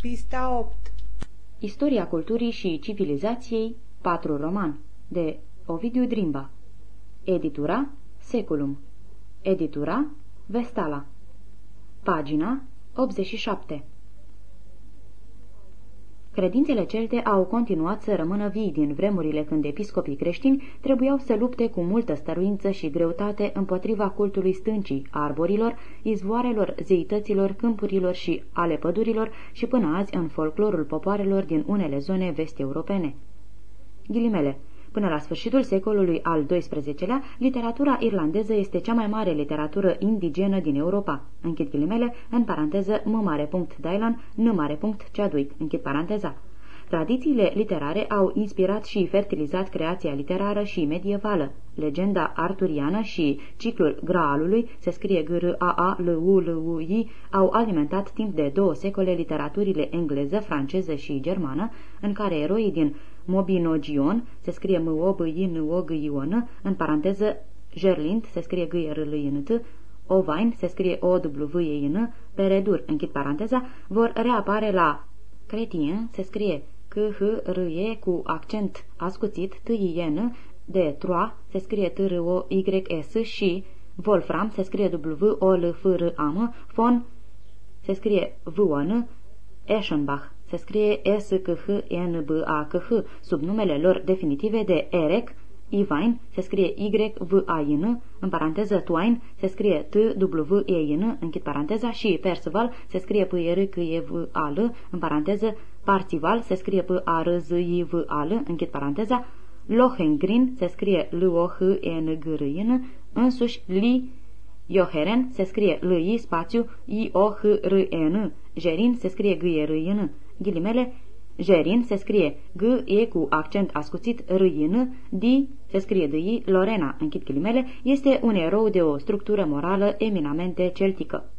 Pista 8 Istoria culturii și civilizației, 4 roman, de Ovidiu Drimba. Editura Seculum. Editura Vestala. Pagina 87 Credințele celte au continuat să rămână vii din vremurile când episcopii creștini trebuiau să lupte cu multă stăruință și greutate împotriva cultului stâncii, arborilor, izvoarelor, zeităților, câmpurilor și ale pădurilor și până azi în folclorul popoarelor din unele zone vest-europene. Ghilimele Până la sfârșitul secolului al XII-lea, literatura irlandeză este cea mai mare literatură indigenă din Europa. Închid ghilimele, în paranteză, m mare punct Dylan, n mare punct Chadwick, închid paranteza. Tradițiile literare au inspirat și fertilizat creația literară și medievală. Legenda arturiană și ciclul Graalului, se scrie g r a a l u l u i au alimentat timp de două secole literaturile engleză, franceză și germană, în care eroii din Mobinogion, se scrie m o b i n o g i o n în paranteză Gerlind, se scrie g r l i n t Ovain, se scrie o w e n Peredur, închid paranteza, vor reapare la Cretien, se scrie c h r e cu accent ascuțit, t i n de Troa, se scrie t r o y s și Wolfram, se scrie w o l f r a m Fon, se scrie v o n Eschenbach, se scrie S-C-H-N-B-A-C-H, sub numele lor definitive de Erec, Ivain se scrie Y-V-A-I-N, în paranteză Twain se scrie T-W-E-I-N, închid paranteza, și Percival se scrie P-R-C-E-V-A-L, în paranteză Parcival se scrie P-A-R-Z-I-V-A-L, închid paranteza, Lohengrin se scrie L-O-H-E-N-G-R-I-N, însuși Li Joheren se scrie L-I spațiu I-O-H-R-E-N, Jerin se scrie G-E-R-I-N, ghilimele, Jerin se scrie G-E cu accent ascuțit R-I-N, Di se scrie D-I, Lorena, închid ghilimele, este un erou de o structură morală eminamente celtică.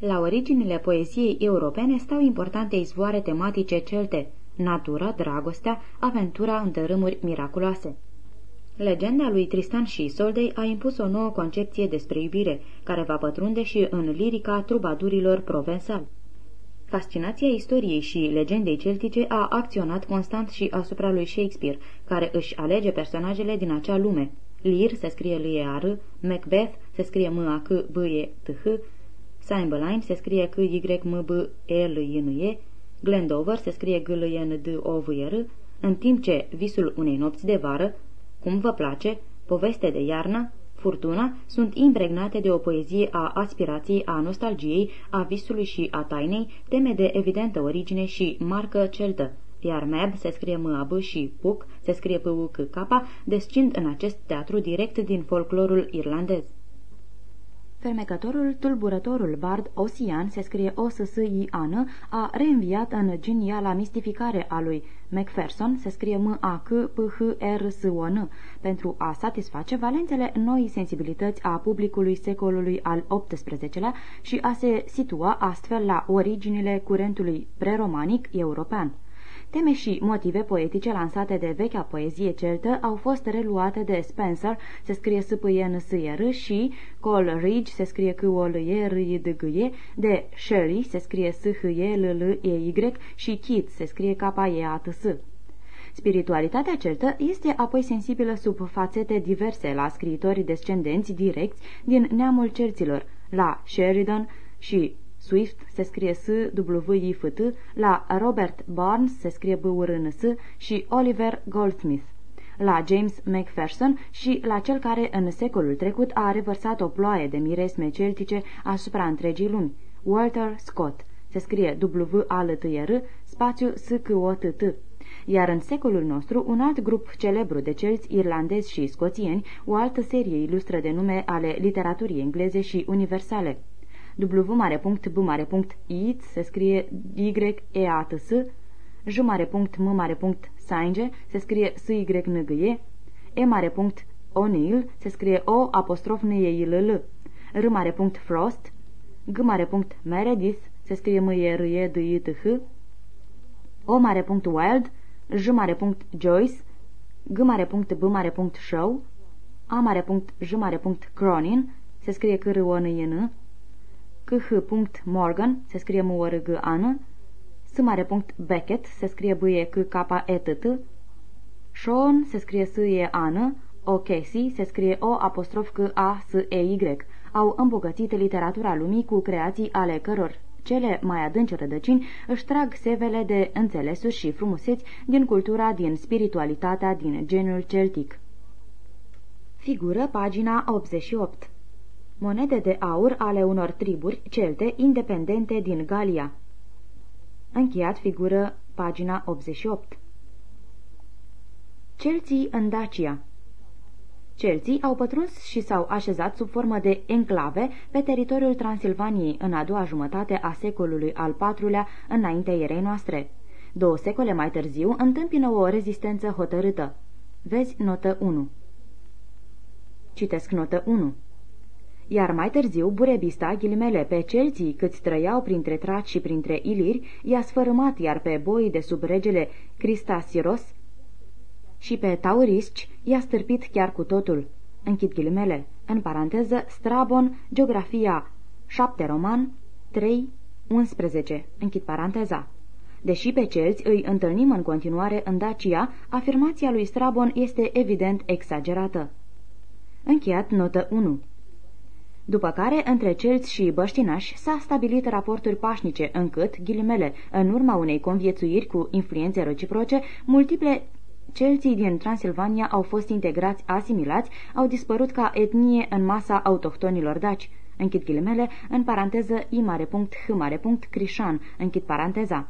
La originile poeziei europene stau importante izvoare tematice celte, natura, dragostea, aventura în dărâmuri miraculoase. Legenda lui Tristan și Isoldei a impus o nouă concepție despre iubire, care va pătrunde și în lirica trubadurilor provensali. Fascinația istoriei și legendei celtice a acționat constant și asupra lui Shakespeare, care își alege personajele din acea lume. Lear se scrie l e r Macbeth se scrie m a c b e t h Cymbeline se scrie c y m b e l i n e Glendover se scrie g l e n d o v r în timp ce Visul unei nopți de vară, cum vă place, poveste de iarnă, furtuna, sunt impregnate de o poezie a aspirației, a nostalgiei, a visului și a tainei, teme de evidentă origine și marcă celtă, iar Mab se scrie m a b și Puc se scrie p u c k descind în acest teatru direct din folclorul irlandez. Fermecătorul, tulburătorul bard Osian, se scrie o s s i an a reînviat în geniala mistificare a lui Macpherson, se scrie m a c p h r s o n pentru a satisface valențele noi sensibilități a publicului secolului al XVIII-lea și a se situa astfel la originile curentului preromanic european. Teme și motive poetice lansate de vechea poezie celtă au fost reluate de Spencer, se scrie s p n s r și Coleridge, se scrie c o l e r i d g e de Shelley, se scrie s h e l l e y și Keats, se scrie k e a t s. Spiritualitatea celtă este apoi sensibilă sub fațete diverse la scriitorii descendenți direcți din neamul cerților, la Sheridan și Swift se scrie S-W-I-F-T, la Robert Barnes se scrie b u r n s și Oliver Goldsmith la James Macpherson și la cel care în secolul trecut a revărsat o ploaie de miresme celtice asupra întregii lumi, Walter Scott. Se scrie w a l t r spațiu s c o t t iar în secolul nostru un alt grup celebru de celți irlandezi și scoțieni, o altă serie ilustră de nume ale literaturii engleze și universale. W mare punct B mare punct I se scrie Y E A T S J mare punct M mare punct Sainge se scrie S Y N G E E mare punct O'Neill se scrie O apostrof N E I L L R mare punct Frost G mare punct Meredith se scrie M E R E D I T H O mare punct Wild J mare punct Joyce G mare punct B mare punct Show A mare punct J mare punct Cronin se scrie C R O N E N KH. Morgan, se scrie m o r g an S mare punct Beckett, se scrie bâie c k e t t Sean, se scrie s e ană, O'Casey, se scrie o apostrof c a s e y au îmbogățit literatura lumii cu creații ale căror cele mai adânci rădăcini își trag sevele de înțelesuri și frumuseți din cultura, din spiritualitatea, din genul celtic. Figură pagina 88 Monede de aur ale unor triburi celte independente din Galia Încheiat figură pagina 88 Celții în Dacia Celții au pătruns și s-au așezat sub formă de enclave pe teritoriul Transilvaniei în a doua jumătate a secolului al IV-lea înaintea erei noastre. Două secole mai târziu întâmpină o rezistență hotărâtă. Vezi notă 1. Citesc notă 1. Iar mai târziu, burebista, ghilimele, pe celții câți trăiau printre traci și printre iliri, i-a sfărâmat, iar pe boii de sub regele Cristasiros și pe taurisci i-a stârpit chiar cu totul. Închid ghilimele. În paranteză, Strabon, Geografia 7 roman 3 11. Închid paranteza. Deși pe celți îi întâlnim în continuare în Dacia, afirmația lui Strabon este evident exagerată. Încheiat notă 1 după care, între celți și băștinași, s-a stabilit raporturi pașnice, încât, ghilimele, în urma unei conviețuiri cu influențe reciproce, multiple Celții din Transilvania au fost integrați, asimilați, au dispărut ca etnie în masa autohtonilor daci. Închid ghilimele, în paranteză I mare punct H mare punct Crișan, închid paranteza.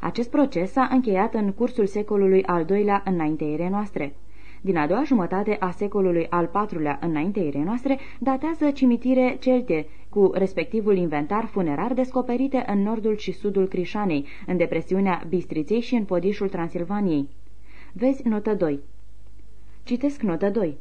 Acest proces s-a încheiat în cursul secolului al doilea înainteire noastre. Din a doua jumătate a secolului al patrulea înainteire noastre datează cimitire celte, cu respectivul inventar funerar descoperite în nordul și sudul Crișanei, în depresiunea Bistriței și în podișul Transilvaniei. Vezi notă 2. Citesc notă 2.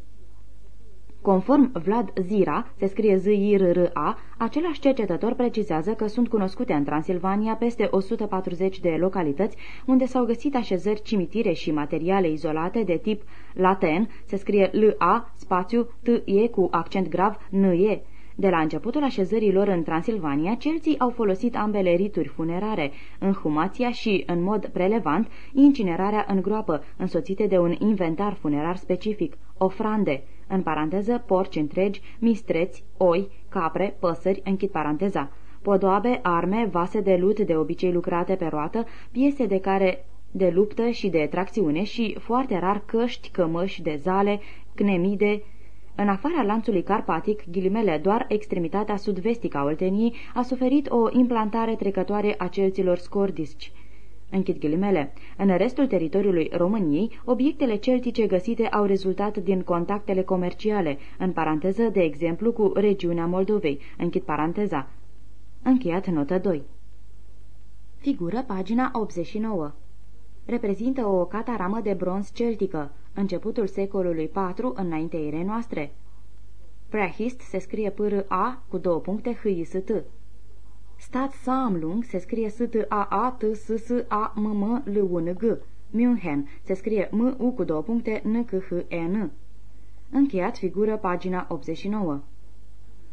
Conform Vlad Zira, se scrie z i r r a același cercetător precizează că sunt cunoscute în Transilvania peste 140 de localități unde s-au găsit așezări cimitire și materiale izolate de tip laten, se scrie L-A, spațiu T-E cu accent grav N-E, de la începutul așezărilor în Transilvania, celții au folosit ambele rituri funerare, înhumația și, în mod prelevant, incinerarea în groapă, însoțite de un inventar funerar specific, ofrande, în paranteză porci întregi, mistreți, oi, capre, păsări, închid paranteza, podoabe, arme, vase de lut de obicei lucrate pe roată, piese de care de luptă și de tracțiune și, foarte rar, căști, cămăși de zale, cnemide, în afara lanțului carpatic, ghilimele, doar extremitatea sud-vestică a Olteniei a suferit o implantare trecătoare a celților scordisci. Închid ghilimele. În restul teritoriului României, obiectele celtice găsite au rezultat din contactele comerciale, în paranteză, de exemplu, cu regiunea Moldovei. Închid paranteza. Încheiat notă 2. Figură pagina 89. Reprezintă o cataramă de bronz celtică începutul secolului IV înainteire noastre. Prahist se scrie p a cu două puncte h i s t. Stat Samlung se scrie s t a a t s s a m m l u n g. München se scrie m u cu două puncte n c h e n. Încheiat figură pagina 89.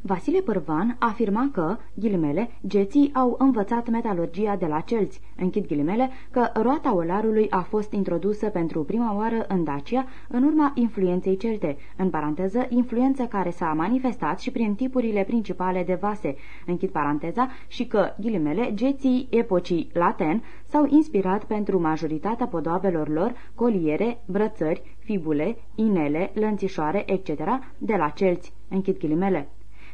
Vasile Pârvan afirma că, ghilimele, geții au învățat metalurgia de la celți, închid ghilimele, că roata olarului a fost introdusă pentru prima oară în Dacia în urma influenței celte, în paranteză, influență care s-a manifestat și prin tipurile principale de vase, închid paranteza, și că, ghilimele, geții epocii laten s-au inspirat pentru majoritatea podoabelor lor coliere, brățări, fibule, inele, lănțișoare, etc., de la celți, închid ghilimele.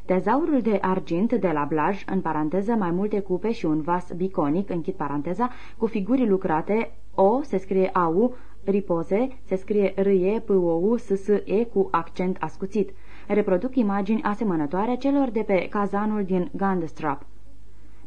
Tezaurul de argint de la Blaj, în paranteză mai multe cupe și un vas biconic, închid paranteza, cu figuri lucrate, O se scrie AU, ripoze, se scrie R-E, P-O-U, S-S-E cu accent ascuțit. Reproduc imagini asemănătoare celor de pe cazanul din Gandstrap.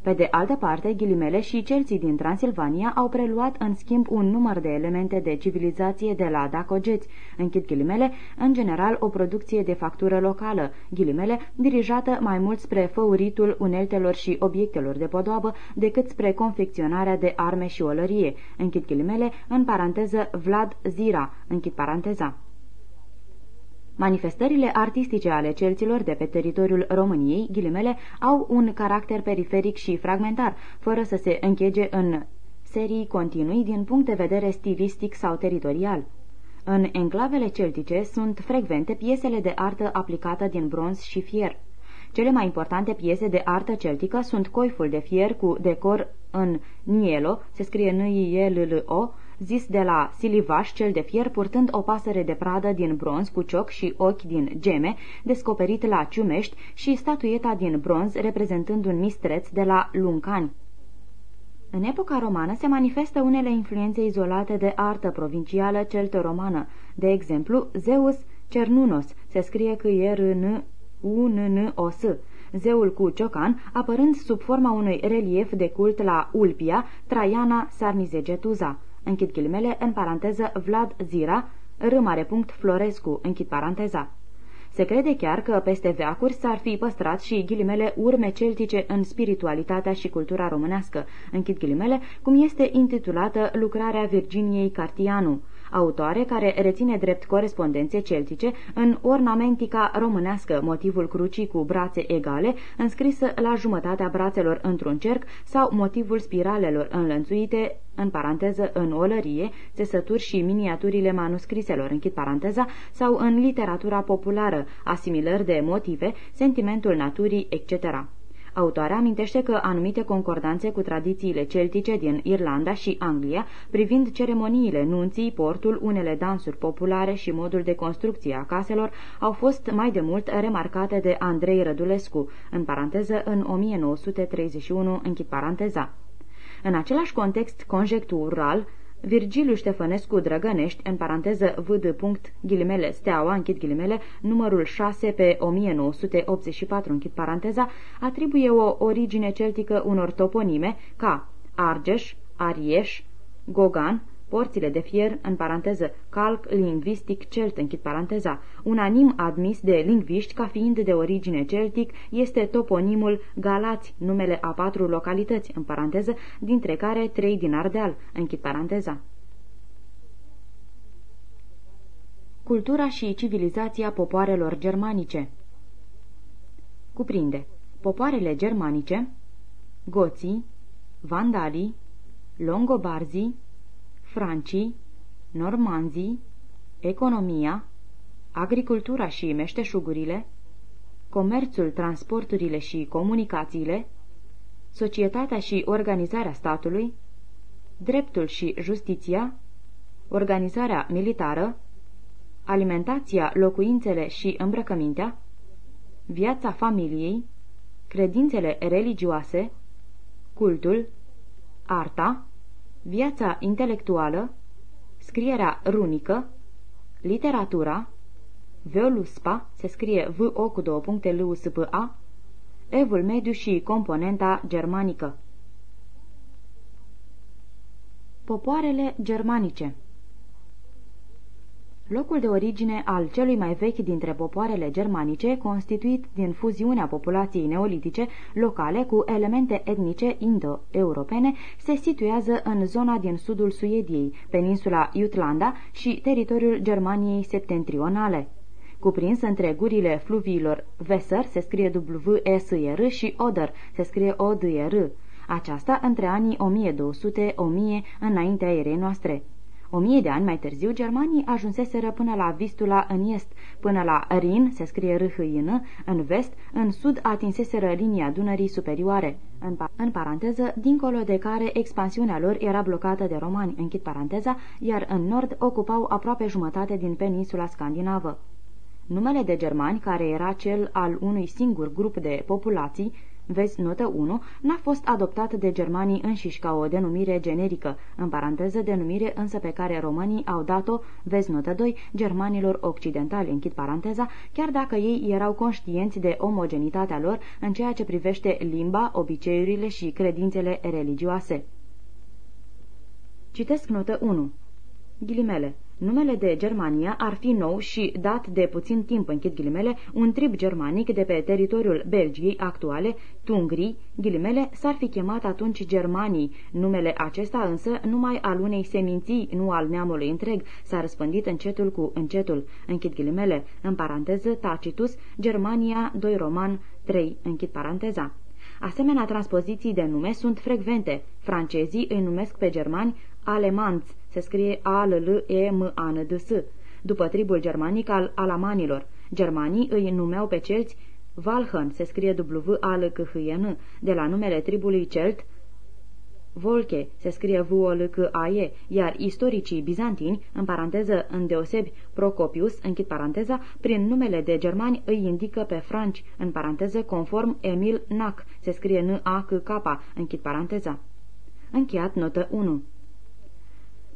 Pe de altă parte, ghilimele și celții din Transilvania au preluat în schimb un număr de elemente de civilizație de la dacogeți, închid ghilimele, în general o producție de factură locală, ghilimele, dirijată mai mult spre făuritul uneltelor și obiectelor de podoabă decât spre confecționarea de arme și olărie, închid ghilimele, în paranteză Vlad Zira, închid paranteza. Manifestările artistice ale celților de pe teritoriul României, ghilimele, au un caracter periferic și fragmentar, fără să se închege în serii continui din punct de vedere stilistic sau teritorial. În enclavele celtice sunt frecvente piesele de artă aplicată din bronz și fier. Cele mai importante piese de artă celtică sunt coiful de fier cu decor în nielo, se scrie n i l l o zis de la Silivaș cel de fier purtând o pasăre de pradă din bronz cu cioc și ochi din geme, descoperit la Ciumești și statueta din bronz reprezentând un mistreț de la Luncani. În epoca romană se manifestă unele influențe izolate de artă provincială celto-romană, de exemplu, Zeus Cernunos, se scrie că e r n u n n o s zeul cu ciocan, apărând sub forma unui relief de cult la Ulpia, Traiana Sarmizegetuza. Închid ghilimele, în paranteză, Vlad Zira, punct Florescu, închid paranteza. Se crede chiar că peste veacuri s-ar fi păstrat și ghilimele urme celtice în spiritualitatea și cultura românească, închid ghilimele, cum este intitulată lucrarea Virginiei Cartianu, autoare care reține drept corespondențe celtice în ornamentica românească motivul crucii cu brațe egale, înscrisă la jumătatea brațelor într-un cerc sau motivul spiralelor înlănțuite în paranteză în olărie, țesături și miniaturile manuscriselor, închid paranteza, sau în literatura populară, asimilări de motive, sentimentul naturii, etc. Autoarea amintește că anumite concordanțe cu tradițiile celtice din Irlanda și Anglia, privind ceremoniile nunții, portul, unele dansuri populare și modul de construcție a caselor, au fost mai de mult remarcate de Andrei Rădulescu, în paranteză în 1931, închid paranteza. În același context conjectural, Virgiliu Ștefănescu Drăgănești, în paranteză vd. ghilimele steaua, închid ghilimele, numărul 6 pe 1984, închid paranteza, atribuie o origine celtică unor toponime ca Argeș, Arieș, Gogan, porțile de fier, în paranteză, calc lingvistic celt, închid paranteza. Unanim admis de lingviști ca fiind de origine celtic este toponimul Galați, numele a patru localități, în paranteză, dintre care trei din Ardeal, închid paranteza. Cultura și civilizația popoarelor germanice Cuprinde popoarele germanice, goții, vandalii, longobarzii, francii, normanzii, economia, agricultura și meșteșugurile, comerțul, transporturile și comunicațiile, societatea și organizarea statului, dreptul și justiția, organizarea militară, alimentația, locuințele și îmbrăcămintea, viața familiei, credințele religioase, cultul, arta, viața intelectuală, scrierea runică, literatura, Veoluspa, se scrie v o cu două puncte l u s p a evul mediu și componenta germanică. Popoarele germanice Locul de origine al celui mai vechi dintre popoarele germanice, constituit din fuziunea populației neolitice locale cu elemente etnice indo-europene, se situează în zona din sudul Suediei, peninsula Jutlanda și teritoriul Germaniei septentrionale. Cuprins între gurile fluviilor Weser, se scrie W-S-R și Oder, se scrie O-D-R. Aceasta între anii 1200-1000 înaintea erei noastre. O mie de ani mai târziu, germanii ajunseseră până la Vistula în est, până la Rin, se scrie r în vest, în sud atinseseră linia Dunării superioare, în, pa în paranteză, dincolo de care expansiunea lor era blocată de romani, închid paranteza, iar în nord ocupau aproape jumătate din peninsula scandinavă. Numele de germani, care era cel al unui singur grup de populații, Vezi notă 1, n-a fost adoptat de germanii înșiși ca o denumire generică, în paranteză denumire însă pe care românii au dat-o, vezi notă 2, germanilor occidentali, închid paranteza, chiar dacă ei erau conștienți de omogenitatea lor în ceea ce privește limba, obiceiurile și credințele religioase. Citesc notă 1. Ghilimele. Numele de Germania ar fi nou și, dat de puțin timp, închid ghilimele, un trib germanic de pe teritoriul Belgiei actuale, Tungrii, ghilimele, s-ar fi chemat atunci Germanii. Numele acesta însă, numai al unei seminții, nu al neamului întreg, s-a răspândit încetul cu încetul, închid ghilimele, în paranteză Tacitus, Germania 2 Roman 3, închid paranteza. Asemenea, transpoziții de nume sunt frecvente. Francezii îi numesc pe germani alemanți, se scrie a l l e m a n d s după tribul germanic al alamanilor. Germanii îi numeau pe celți Valhan, se scrie w a l c h e n de la numele tribului celt Volche, se scrie v o l c a e iar istoricii bizantini, în paranteză îndeosebi Procopius, închid paranteza, prin numele de germani îi indică pe franci, în paranteză conform Emil Nac, se scrie N-A-C-K, închid paranteza. Încheiat notă 1.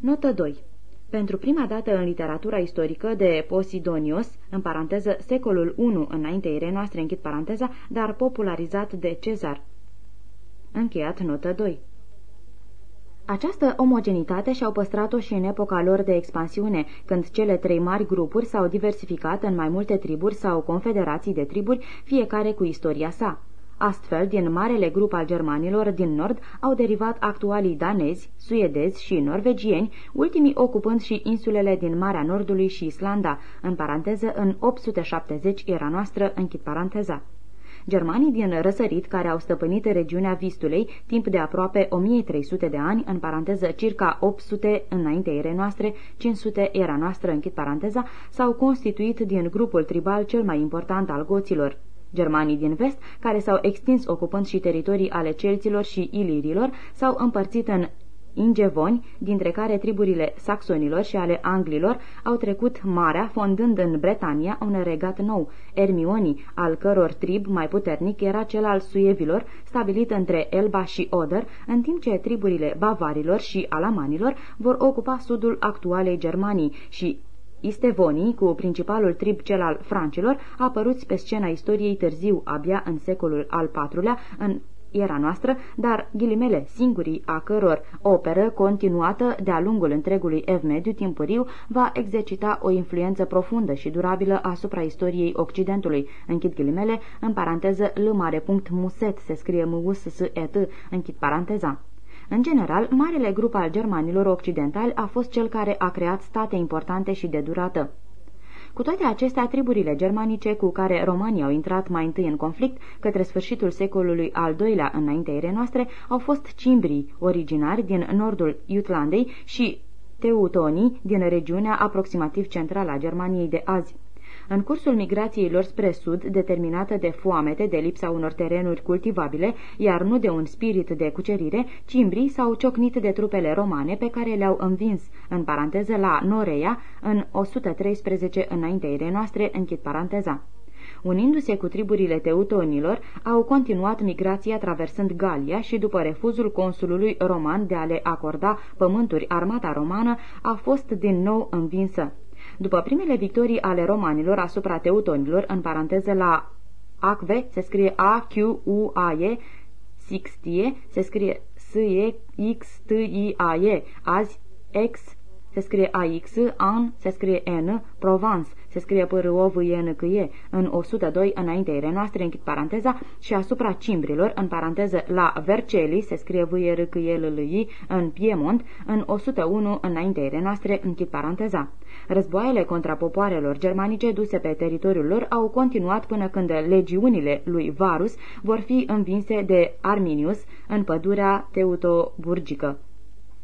Notă 2. Pentru prima dată în literatura istorică de Posidonios, în paranteză secolul I înainte erei noastre, închid paranteza, dar popularizat de Cezar. Încheiat notă 2. Această omogenitate și-au păstrat-o și în epoca lor de expansiune, când cele trei mari grupuri s-au diversificat în mai multe triburi sau confederații de triburi, fiecare cu istoria sa. Astfel, din marele grup al germanilor din nord au derivat actualii danezi, suedezi și norvegieni, ultimii ocupând și insulele din Marea Nordului și Islanda, în paranteză în 870 era noastră, închid paranteza. Germanii din răsărit, care au stăpânit regiunea Vistulei timp de aproape 1300 de ani, în paranteză circa 800 înainte ere noastre, 500 era noastră, închid paranteza, s-au constituit din grupul tribal cel mai important al goților. Germanii din vest, care s-au extins ocupând și teritorii ale celților și ilirilor, s-au împărțit în ingevoni, dintre care triburile saxonilor și ale anglilor au trecut marea, fondând în Bretania un regat nou, Ermionii, al căror trib mai puternic era cel al suievilor, stabilit între Elba și Oder, în timp ce triburile bavarilor și alamanilor vor ocupa sudul actualei Germanii și Istevonii, cu principalul trib cel al francilor, apăruți pe scena istoriei târziu, abia în secolul al IV-lea, în era noastră, dar ghilimele singurii a căror operă continuată de-a lungul întregului ev mediu timpuriu va exercita o influență profundă și durabilă asupra istoriei Occidentului. Închid ghilimele, în paranteză l mare punct muset se scrie m u s s e t închid paranteza. În general, marele grup al germanilor occidentali a fost cel care a creat state importante și de durată. Cu toate acestea, triburile germanice cu care romanii au intrat mai întâi în conflict, către sfârșitul secolului al doilea înaintea erei noastre, au fost cimbrii, originari din nordul Jutlandei și teutonii din regiunea aproximativ centrală a Germaniei de azi. În cursul migrației lor spre sud, determinată de foamete, de lipsa unor terenuri cultivabile, iar nu de un spirit de cucerire, cimbrii s-au ciocnit de trupele romane pe care le-au învins, în paranteză, la Noreia, în 113 înaintea noastre, închid paranteza. Unindu-se cu triburile teutonilor, au continuat migrația traversând Galia și după refuzul consulului roman de a le acorda pământuri armata romană, a fost din nou învinsă. După primele victorii ale romanilor asupra teutonilor, în paranteză la Acve, se scrie A-Q-U-A-E, Sixtie, se scrie S-E-X-T-I-A-E, azi X, se scrie AX, An, se scrie N, Provence, se scrie p r o v e n c -E, în 102 înainte ere noastre, închid paranteza, și asupra cimbrilor, în paranteză la Vercelli, se scrie v e r c -E l l i în Piemont, în 101 înainte ere noastre, închid paranteza. Războaiele contra popoarelor germanice duse pe teritoriul lor au continuat până când legiunile lui Varus vor fi învinse de Arminius în pădurea teutoburgică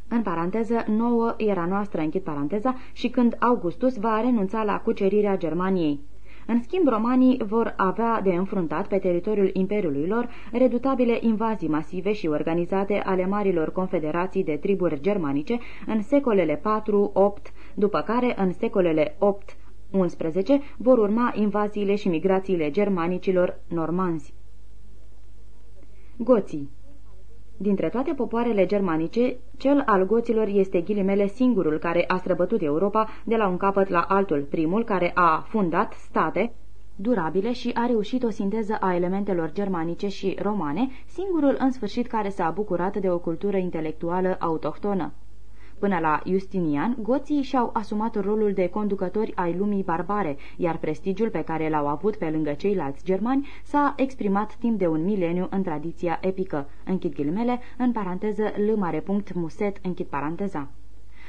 în paranteză, nouă era noastră, închid paranteza, și când Augustus va renunța la cucerirea Germaniei. În schimb, romanii vor avea de înfruntat pe teritoriul imperiului lor redutabile invazii masive și organizate ale marilor confederații de triburi germanice în secolele 4-8, după care în secolele 8 11 vor urma invaziile și migrațiile germanicilor normanzi. Goții Dintre toate popoarele germanice, cel al goților este ghilimele singurul care a străbătut Europa de la un capăt la altul, primul care a fundat state durabile și a reușit o sinteză a elementelor germanice și romane, singurul în sfârșit care s-a bucurat de o cultură intelectuală autohtonă. Până la Justinian, goții și-au asumat rolul de conducători ai lumii barbare, iar prestigiul pe care l-au avut pe lângă ceilalți germani s-a exprimat timp de un mileniu în tradiția epică. Închid ghilimele, în paranteză l mare punct muset, închid paranteza.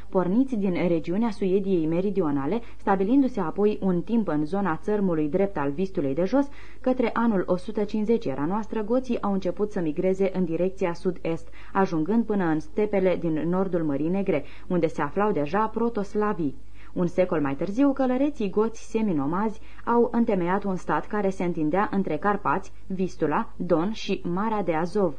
Porniți din regiunea Suediei meridionale, stabilindu-se apoi un timp în zona țărmului drept al Vistului de jos, către anul 150 era noastră, goții au început să migreze în direcția sud-est, ajungând până în stepele din nordul Mării Negre, unde se aflau deja protoslavii. Un secol mai târziu, călăreții goți seminomazi au întemeiat un stat care se întindea între Carpați, Vistula, Don și Marea de Azov.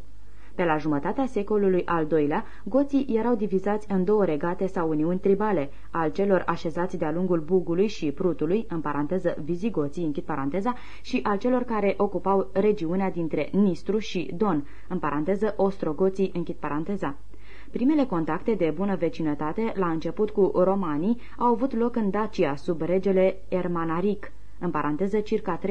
Pe la jumătatea secolului al doilea, goții erau divizați în două regate sau uniuni tribale, al celor așezați de-a lungul Bugului și Prutului, în paranteză vizigoții, închid paranteza, și al celor care ocupau regiunea dintre Nistru și Don, în paranteză ostrogoții, închid paranteza. Primele contacte de bună vecinătate, la început cu romanii, au avut loc în Dacia, sub regele Ermanaric, în paranteză circa 350-375,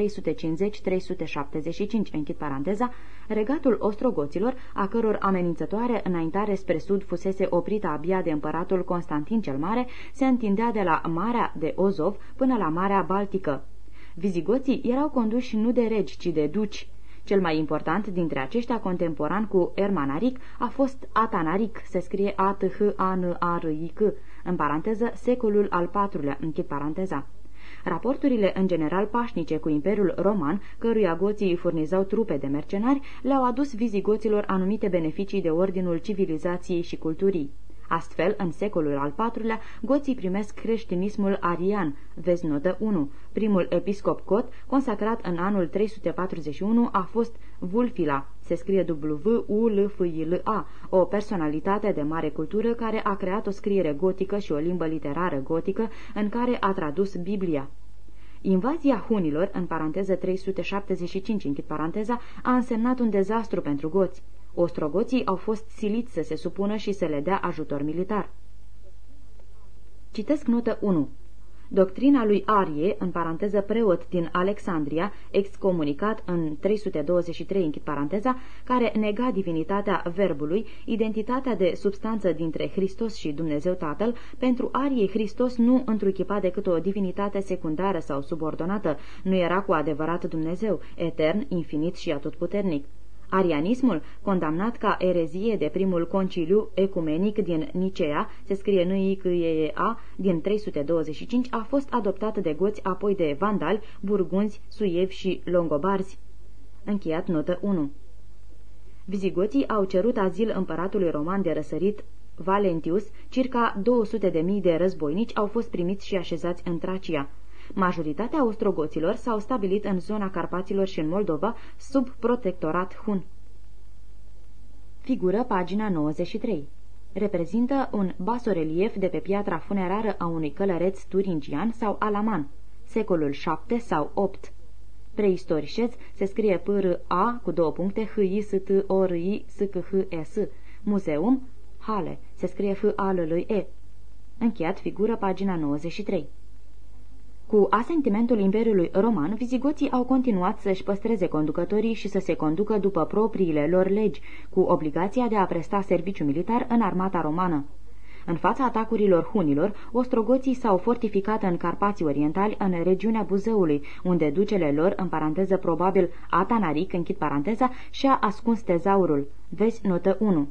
închid paranteza, regatul ostrogoților, a căror amenințătoare înaintare spre sud fusese oprită abia de împăratul Constantin cel Mare, se întindea de la Marea de Ozov până la Marea Baltică. Vizigoții erau conduși nu de regi, ci de duci. Cel mai important dintre aceștia contemporan cu Ermanaric a fost Atanaric, se scrie a t h a n a r i c în paranteză secolul al IV-lea, închid paranteza. Raporturile în general pașnice cu Imperiul Roman, căruia goții îi furnizau trupe de mercenari, le-au adus vizigoților anumite beneficii de ordinul civilizației și culturii. Astfel, în secolul al IV-lea, goții primesc creștinismul arian, vezi notă 1. Primul episcop cot, consacrat în anul 341, a fost Vulfila, se scrie W-U-L-F-I-L-A, o personalitate de mare cultură care a creat o scriere gotică și o limbă literară gotică în care a tradus Biblia. Invazia hunilor, în paranteză 375, închid paranteza, a însemnat un dezastru pentru goți. Ostrogoții au fost siliți să se supună și să le dea ajutor militar. Citesc notă 1. Doctrina lui Arie, în paranteză preot din Alexandria, excomunicat în 323, închid paranteza, care nega divinitatea verbului, identitatea de substanță dintre Hristos și Dumnezeu Tatăl, pentru Arie Hristos nu întruchipa decât o divinitate secundară sau subordonată, nu era cu adevărat Dumnezeu, etern, infinit și atotputernic. Arianismul, condamnat ca erezie de primul conciliu ecumenic din Nicea, se scrie n i c e a din 325, a fost adoptat de goți, apoi de vandali, burgunzi, suievi și longobarzi. Încheiat notă 1 Vizigoții au cerut azil împăratului roman de răsărit Valentius, circa 200.000 de mii de războinici au fost primiți și așezați în Tracia. Majoritatea ostrogoților s-au stabilit în zona Carpaților și în Moldova sub protectorat hun. Figură pagina 93 Reprezintă un basorelief de pe piatra funerară a unui călăreț turingian sau alaman, secolul 7 sau 8. Preistorișeț se scrie p r a cu două puncte h i s t o r i s c h e s. Muzeum Hale se scrie f a l l e. Încheiat figură pagina 93. Cu asentimentul Imperiului Roman, vizigoții au continuat să-și păstreze conducătorii și să se conducă după propriile lor legi, cu obligația de a presta serviciu militar în armata romană. În fața atacurilor hunilor, ostrogoții s-au fortificat în Carpații Orientali, în regiunea Buzăului, unde ducele lor, în paranteză probabil Atanaric, închid paranteza, și-a ascuns tezaurul. Vezi notă 1.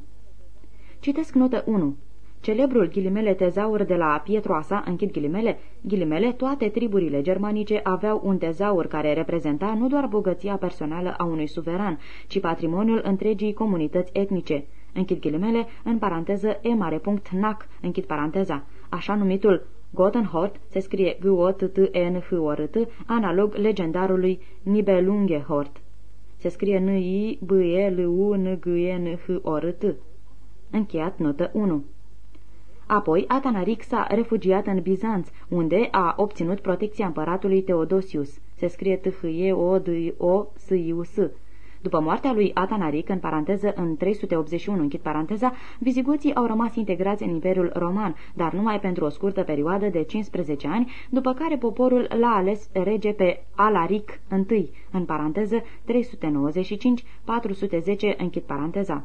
Citesc notă 1. Celebrul ghilimele tezaur de la Pietroasa, închid ghilimele, ghilimele, toate triburile germanice aveau un tezaur care reprezenta nu doar bogăția personală a unui suveran, ci patrimoniul întregii comunități etnice. Închid ghilimele, în paranteză e mare punct nac, închid paranteza. Așa numitul Gotenhort se scrie g o t t n h o r t analog legendarului Nibelungehort. Se scrie n i b e l u n g e n h o r t. Încheiat notă 1. Apoi, Atanaric s-a refugiat în Bizanț, unde a obținut protecția împăratului Teodosius. Se scrie t h e o d o s i u s După moartea lui Atanaric, în paranteză în 381, închid paranteza, vizigoții au rămas integrați în Imperiul Roman, dar numai pentru o scurtă perioadă de 15 ani, după care poporul l-a ales rege pe Alaric I, în paranteză 395-410, închid paranteza.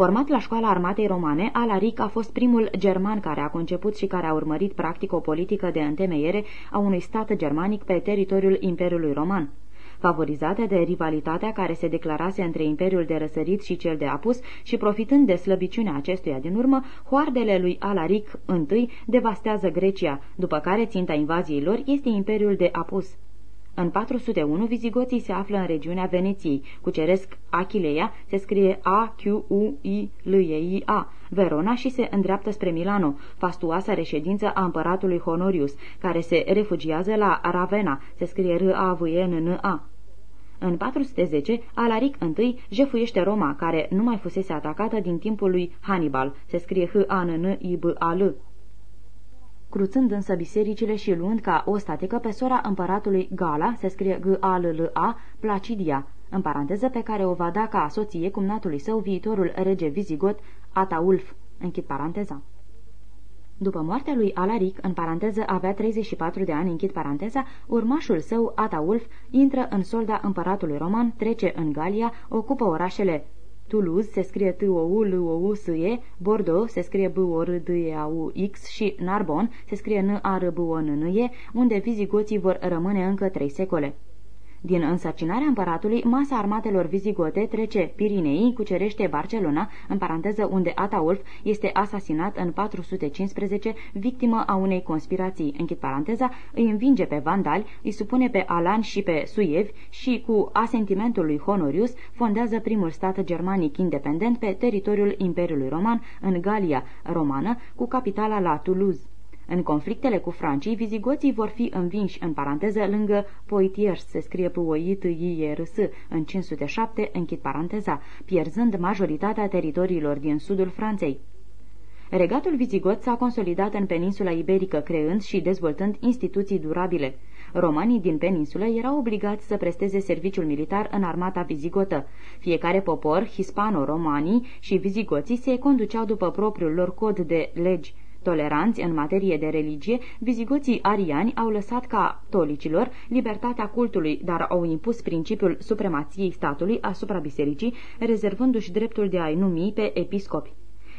Format la școala armatei romane, Alaric a fost primul german care a conceput și care a urmărit practic o politică de întemeiere a unui stat germanic pe teritoriul Imperiului Roman. favorizate de rivalitatea care se declarase între Imperiul de Răsărit și cel de Apus și profitând de slăbiciunea acestuia din urmă, hoardele lui Alaric I devastează Grecia, după care ținta invaziei lor este Imperiul de Apus. În 401, vizigoții se află în regiunea Veneției. Cuceresc Achileia, se scrie A-Q-U-I-L-E-I-A, Verona și se îndreaptă spre Milano, fastuoasa reședință a împăratului Honorius, care se refugiază la Ravenna, se scrie R-A-V-E-N-N-A. În 410, Alaric I jefuiește Roma, care nu mai fusese atacată din timpul lui Hannibal, se scrie H-A-N-N-I-B-A-L cruțând însă bisericile și luând ca o statică pe sora împăratului Gala, se scrie G-A-L-L-A, Placidia, în paranteză pe care o va da ca soție cumnatului său viitorul rege vizigot Ataulf, închid paranteza. După moartea lui Alaric, în paranteză avea 34 de ani, închid paranteza, urmașul său, Ataulf, intră în solda împăratului roman, trece în Galia, ocupă orașele Toulouse se scrie t o u l o u s e Bordeaux se scrie b o r d e a u x și Narbonne se scrie n a r b o n n e unde vizigoții vor rămâne încă trei secole. Din însărcinarea împăratului, masa armatelor vizigote trece Pirinei, cucerește Barcelona, în paranteză unde Ataulf este asasinat în 415, victimă a unei conspirații, închid paranteza, îi învinge pe vandali, îi supune pe Alan și pe Suievi și, cu asentimentul lui Honorius, fondează primul stat germanic independent pe teritoriul Imperiului Roman, în Galia romană, cu capitala la Toulouse. În conflictele cu francii, vizigoții vor fi învinși în paranteză lângă Poitiers, se scrie p o i t i r s în 507, închid paranteza, pierzând majoritatea teritoriilor din sudul Franței. Regatul vizigot s-a consolidat în peninsula iberică, creând și dezvoltând instituții durabile. Romanii din peninsulă erau obligați să presteze serviciul militar în armata vizigotă. Fiecare popor, hispano-romanii și vizigoții se conduceau după propriul lor cod de legi. Toleranți în materie de religie, vizigoții ariani au lăsat ca tolicilor libertatea cultului, dar au impus principiul supremației statului asupra bisericii, rezervându-și dreptul de a-i numi pe episcopi.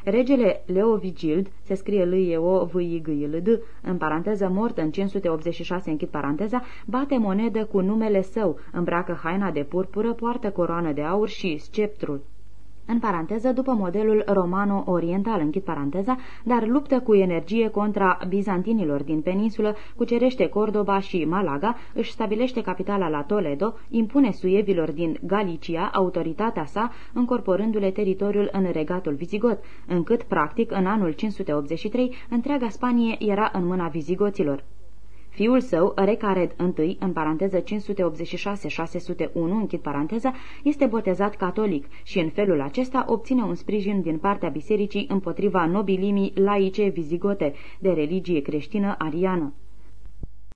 Regele Leovigild, se scrie l e o v i g l d în paranteză mort în 586, închid paranteza, bate monedă cu numele său, îmbracă haina de purpură, poartă coroană de aur și sceptrul în paranteză după modelul romano-oriental, închid paranteza, dar luptă cu energie contra bizantinilor din peninsulă, cucerește Cordoba și Malaga, își stabilește capitala la Toledo, impune suievilor din Galicia autoritatea sa, încorporându-le teritoriul în regatul vizigot, încât, practic, în anul 583, întreaga Spanie era în mâna vizigoților. Fiul său, Recared I, în paranteză 586-601, închid paranteza, este botezat catolic și în felul acesta obține un sprijin din partea bisericii împotriva nobilimii laice vizigote de religie creștină ariană.